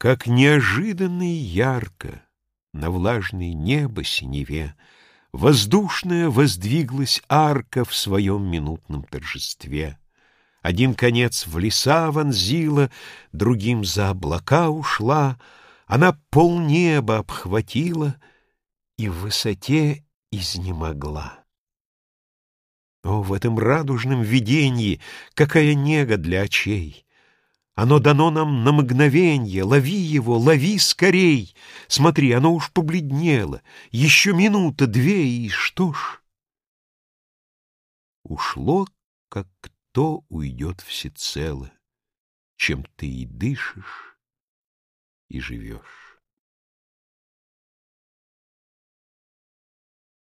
Как неожиданно и ярко На влажной небо синеве Воздушная воздвиглась арка В своем минутном торжестве. Один конец в леса вонзила, Другим за облака ушла, Она полнеба обхватила И в высоте изнемогла. О, в этом радужном виденье Какая нега для очей! Оно дано нам на мгновенье, лови его, лови скорей! Смотри, оно уж побледнело, еще минута, две, и что ж? Ушло, как кто уйдет всецело, чем ты и дышишь, и живешь.